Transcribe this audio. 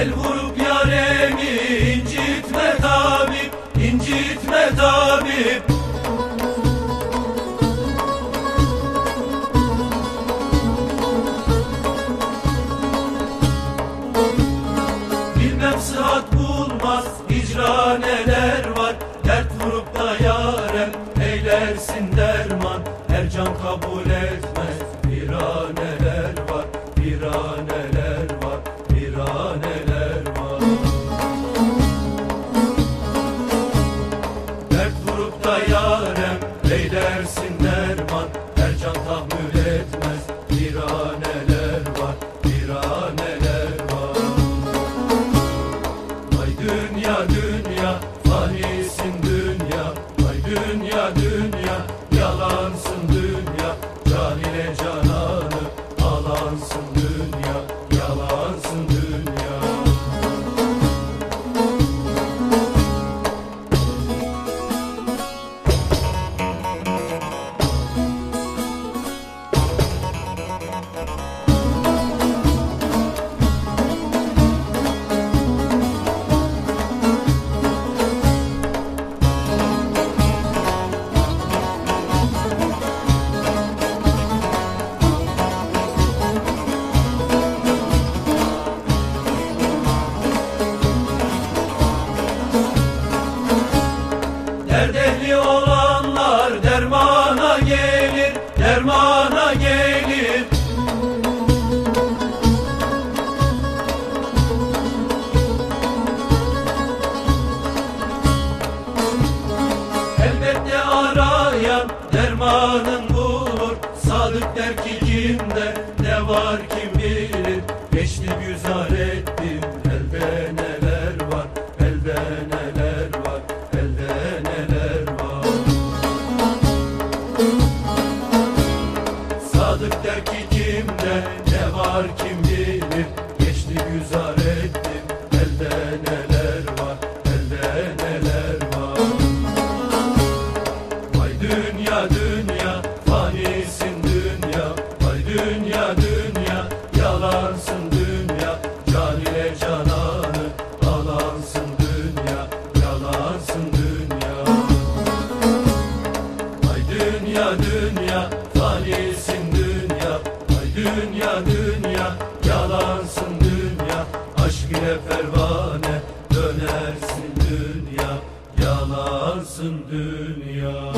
El vurup yaremi incitme tabip incitme tabip. Bilmem sıhhat bulmaz icra neler var? Dert vurup da yarem eylersin derman. Her can kabul etmez viraneler var? Viraneler yarem eylersin derman Her can tahammül etmez. Viraneler var, viraneler var. Ay dünya dünya fanisin dünya. Ay dünya dünya Ehli olanlar dermana gelir, dermana gelir. Elbette arayan dermanın bulur. Sadık der ki ne var kim bilir? Geçti güzar ettim. Elde neler var? Elde neler var? Vay dünya dünya fanisin dünya. Vay dünya dünya yalansın dünya. Can ile cananı alansın dünya. Yalansın dünya. Ay dünya dünya fanisin dünya dünya yalansın dünya. Aşk ile pervane dönersin dünya. Yalansın dünya